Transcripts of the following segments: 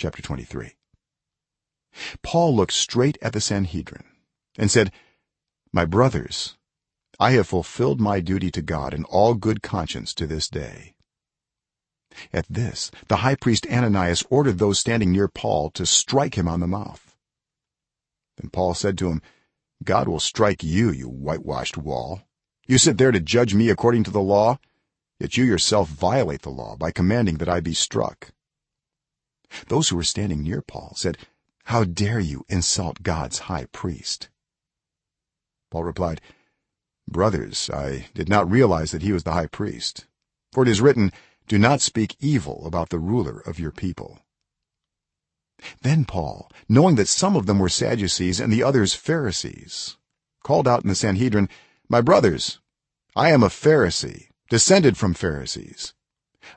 chapter 23 paul looked straight at the sanhedrin and said my brothers i have fulfilled my duty to god in all good conscience to this day. At this the high priest ananias ordered those standing near paul to strike him on the mouth. Then paul said to him god will strike you you whitewashed wall. You sit there to judge me according to the law yet you yourself violate the law by commanding that i be struck those who were standing near paul said how dare you insult god's high priest? Paul replied brothers i did not realize that he was the high priest for it is written do not speak evil about the ruler of your people then paul knowing that some of them were sadducees and the others pharisees called out in the sanhedrin my brothers i am a pharisee descended from pharisees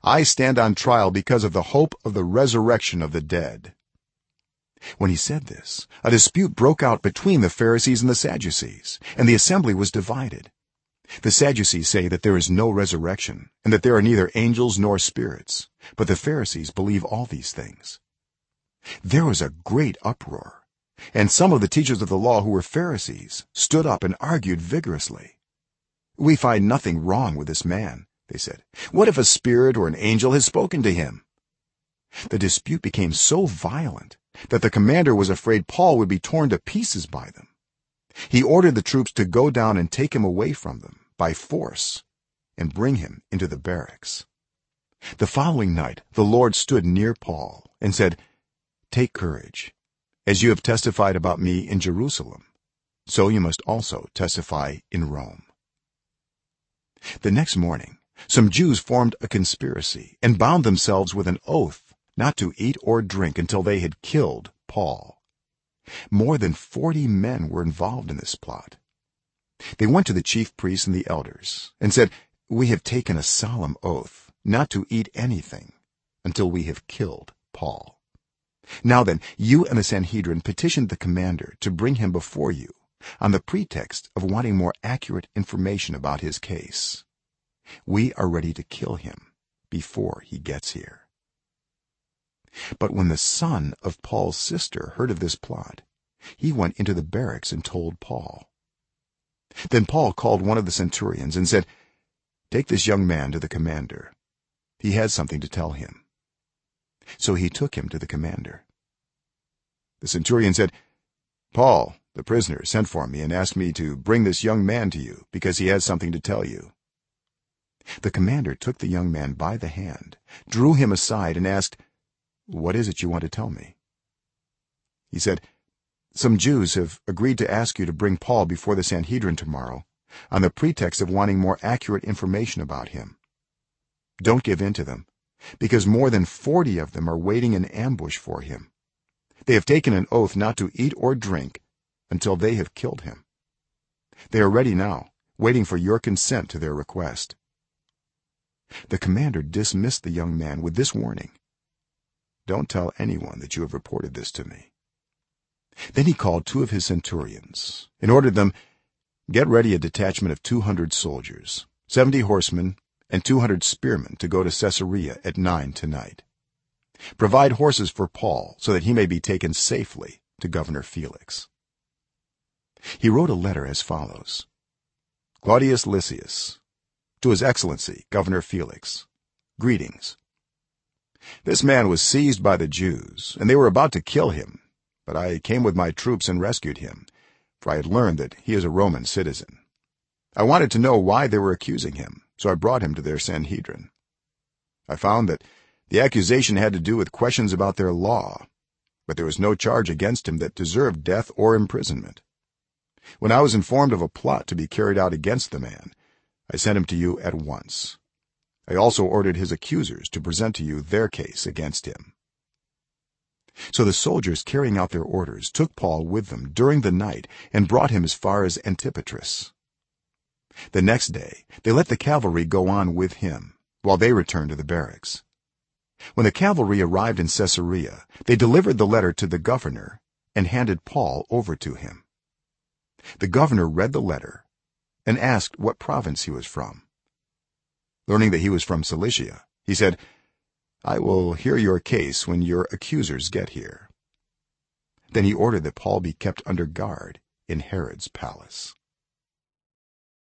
i stand on trial because of the hope of the resurrection of the dead. When he said this a dispute broke out between the pharisees and the sadducees and the assembly was divided. The sadducees say that there is no resurrection and that there are neither angels nor spirits but the pharisees believe all these things. There was a great uproar and some of the teachers of the law who were pharisees stood up and argued vigorously. We find nothing wrong with this man they said. What if a spirit or an angel has spoken to him? The dispute became so violent that the commander was afraid paul would be torn to pieces by them. He ordered the troops to go down and take him away from them by force and bring him into the barracks. The following night the lord stood near paul and said take courage. As you have testified about me in jerusalem so you must also testify in rome. The next morning some jews formed a conspiracy and bound themselves with an oath not to eat or drink until they had killed paul. More than 40 men were involved in this plot. They went to the chief priests and the elders and said we have taken a solemn oath not to eat anything until we have killed paul. Now then you and the sanhedrin petitioned the commander to bring him before you on the pretext of wanting more accurate information about his case we are ready to kill him before he gets here. But when the son of paul's sister heard of this plot he went into the barracks and told paul. Then paul called one of the centurions and said take this young man to the commander. He has something to tell him. So he took him to the commander. The centurion said paul the prisoner sent for me and asked me to bring this young man to you because he has something to tell you the commander took the young man by the hand drew him aside and asked what is it you want to tell me? He said some jews have agreed to ask you to bring paul before the sanhedrin tomorrow on the pretext of wanting more accurate information about him. Don't give in to them because more than 40 of them are waiting in ambush for him. They have taken an oath not to eat or drink until they have killed him. They are ready now waiting for your consent to their request the commander dismissed the young man with this warning. Don't tell anyone that you have reported this to me. Then he called two of his centurions and ordered them get ready a detachment of 200 soldiers 70 horsemen and 200 spearmen to go to caesarea at 9 tonight. Provide horses for paul so that he may be taken safely to governor felix. He wrote a letter as follows. Claudius lysias to his excellency governor felix. Greetings. This man was seized by the jews and they were about to kill him but i came with my troops and rescued him for i had learned that he is a roman citizen. I wanted to know why they were accusing him so i brought him to their sanhedrin. I found that the accusation had to do with questions about their law but there was no charge against him that deserved death or imprisonment. When i was informed of a plot to be carried out against the man i sent him to you at once. I also ordered his accusers to present to you their case against him. So the soldiers carrying out their orders took paul with them during the night and brought him as far as antipatris. The next day they let the cavalry go on with him while they returned to the barracks. When the cavalry arrived in caesarea they delivered the letter to the governor and handed paul over to him. The governor read the letter and asked what province he was from. Learning that he was from cilicia he said i will hear your case when your accusers get here. Then he ordered that paul be kept under guard in herod's palace